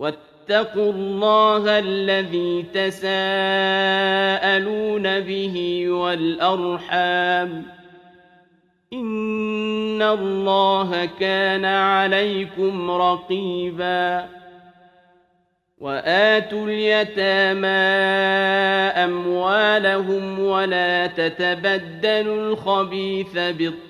واتقوا الله الذي تساءلون به والأرحام إن الله كان عليكم رقيبا وآتوا اليتامى أموالهم ولا تتبدلوا الخبيث بالطبع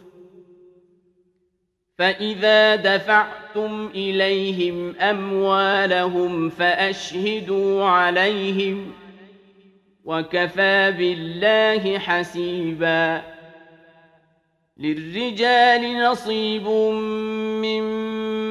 فإذا دفعتم إليهم أموالهم فأشهدوا عليهم وكفى بالله حسيبا للرجال نصيب مما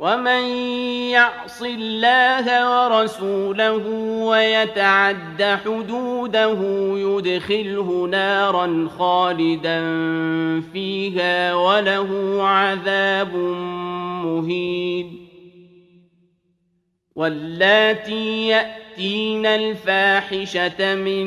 ومن يعص الله ورسوله ويتعد حدوده يدخله نارا خالدا فيها وله عذاب مهين واللاتي يأتين الفاحشة من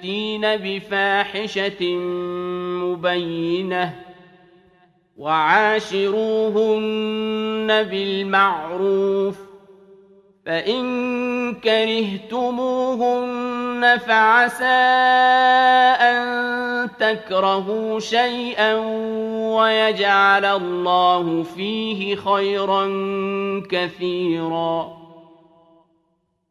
يأتين بفاحشة مبينة وعاشروهن بالمعروف فإن كرهتموهن فعسى أن تكرهوا شيئا ويجعل الله فيه خيرا كثيراً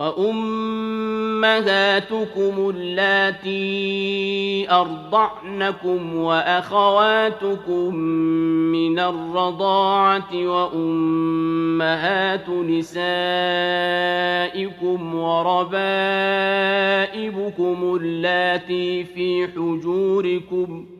وأمهاتكم اللاتي أرضعنكم وأخواتكم من الرضاعة وأمهات نسائكم وربائبكم اللاتي في حجوركم ۖ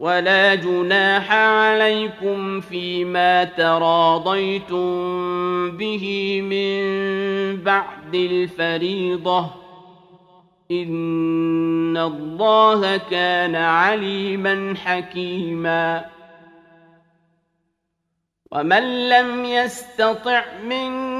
ولا جناح عليكم فيما تراضيتم به من بعد الفريضة. إن الله كان عليما حكيما. ومن لم يستطع منكم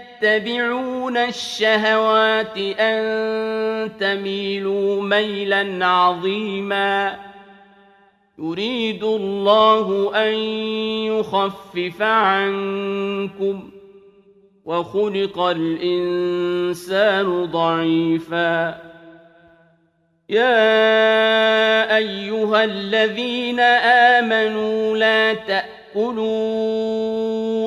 تتبعون الشهوات أن تميلوا ميلا عظيما. يريد الله أن يخفف عنكم وخلق الإنسان ضعيفا. يا أيها الذين آمنوا لا تأكلوا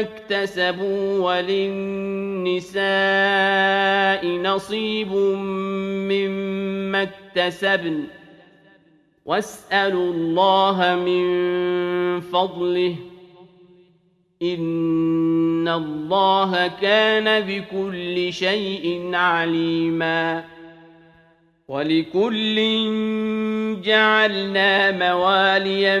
اكتسبوا وللنساء نصيب مما اكتسبن. واسألوا الله من فضله. إن الله كان بكل شيء عليماً. ولكل جعلنا موالي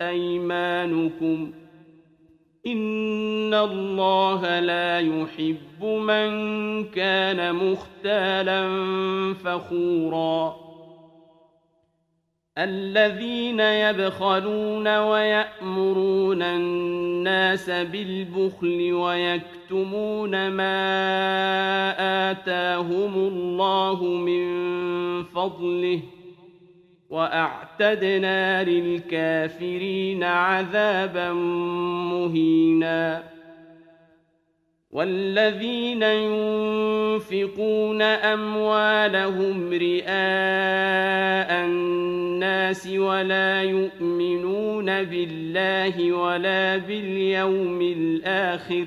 أيمانكم إن الله لا يحب من كان مختالا فخورا الذين يبخلون ويأمرون الناس بالبخل ويكتمون ما آتاهم الله من فضله ۖ وأعتدنا للكافرين عذابا مهينا. والذين ينفقون أموالهم رئاء الناس ولا يؤمنون بالله ولا باليوم الآخر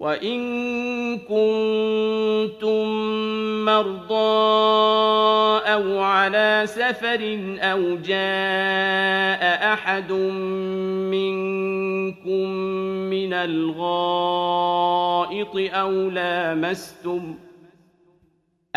وإن كنتم مرضى أو على سفر أو جاء أحد منكم من الغائط أو لامستم ۖ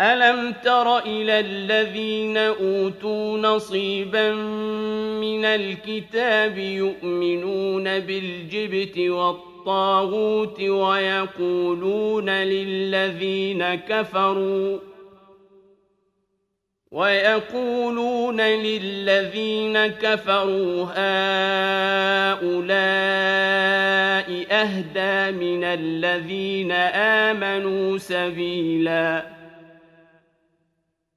ألم تر إلى الذين أوتوا نصيبا من الكتاب يؤمنون بالجبت والطاغوت ويقولون للذين كفروا ويقولون للذين كفروا هؤلاء أهدى من الذين آمنوا سبيلاً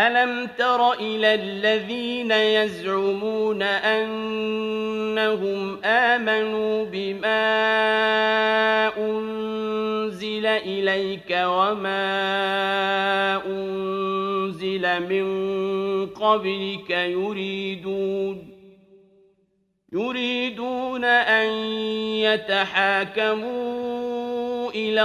ألم تر إلى الذين يزعمون أنهم آمنوا بما أنزل إليك وما أنزل من قبلك يريدون يريدون أن يتحاكموا إلى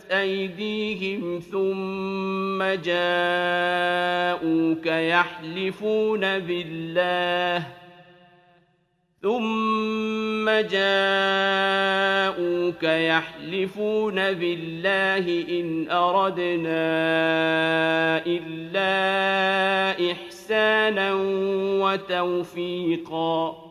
أيديهم ثم جاءوك يحلفون بالله ثم جاءوك يحلفون بالله إن أردنا إلا إحسانا وتوفيقا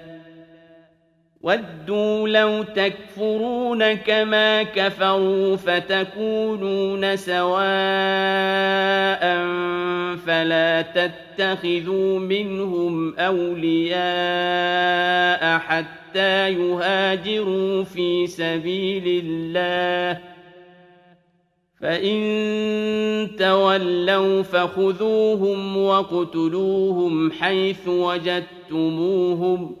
ودوا لو تكفرون كما كفروا فتكونون سواء فلا تتخذوا منهم اولياء حتى يهاجروا في سبيل الله فان تولوا فخذوهم وَاقْتُلُوهُمْ حيث وجدتموهم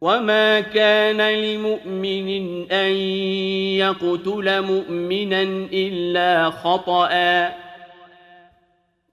وما كان لمؤمن أن يقتل مؤمنا إلا خطأ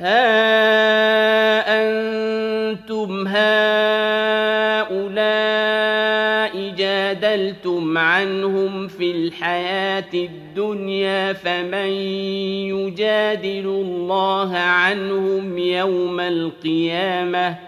ها أنتم هؤلاء جادلتم عنهم في الحياة الدنيا فمن يجادل الله عنهم يوم القيامة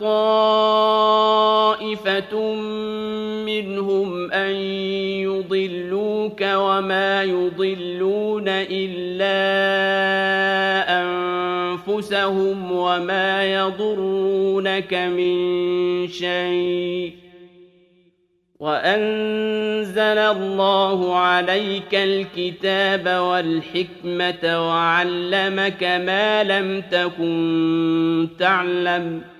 طائفة منهم أن يضلوك وما يضلون إلا أنفسهم وما يضرونك من شيء وأنزل الله عليك الكتاب والحكمة وعلمك ما لم تكن تعلم ۖ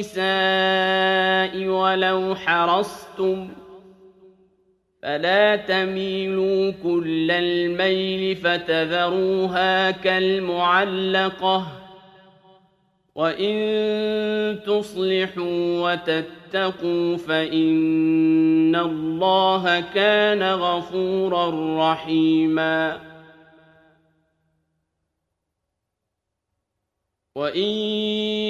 النساء ولو حرصتم فلا تميلوا كل الميل فتذروها كالمعلقة وإن تصلحوا وتتقوا فإن الله كان غفورا رحيماً وإن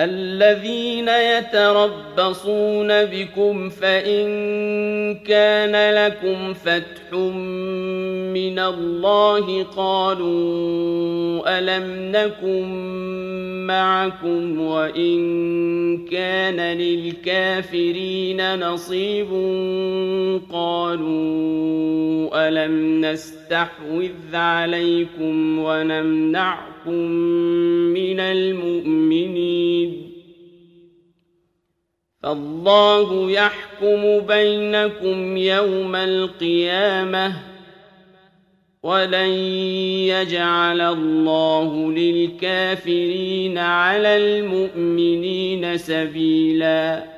الذين يتربصون بكم فإن كان لكم فتح من الله قالوا ألم نكن معكم وإن كان للكافرين نصيب قالوا ألم نستحوذ عليكم ونمنعكم من المؤمنين فالله يحكم بينكم يوم القيامه ولن يجعل الله للكافرين على المؤمنين سبيلاً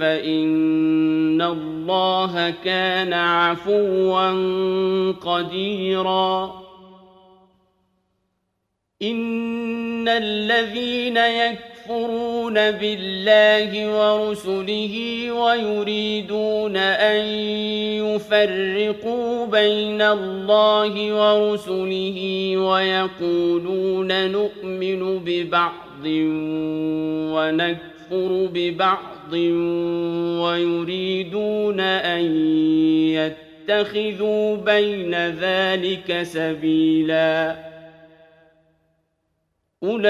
فإن الله كان عفوا قديرا. إن الذين يكفرون بالله ورسله ويريدون أن يفرقوا بين الله ورسله ويقولون نؤمن ببعض ونكفر ببعض ويريدون أن يتخذوا بين ذلك سبيلاً. أولئك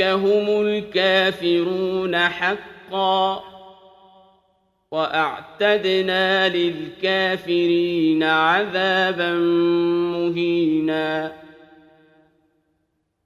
هم الكافرون حقا. وأعتدنا للكافرين عذابا مهينا.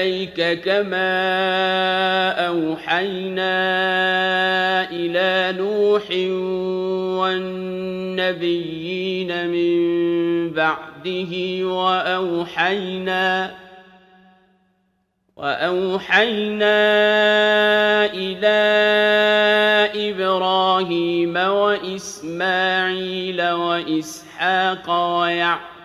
إليك كما أوحينا إلى نوح والنبيين من بعده وأوحينا وأوحينا إلى إبراهيم وإسماعيل وإسحاق ويعقوب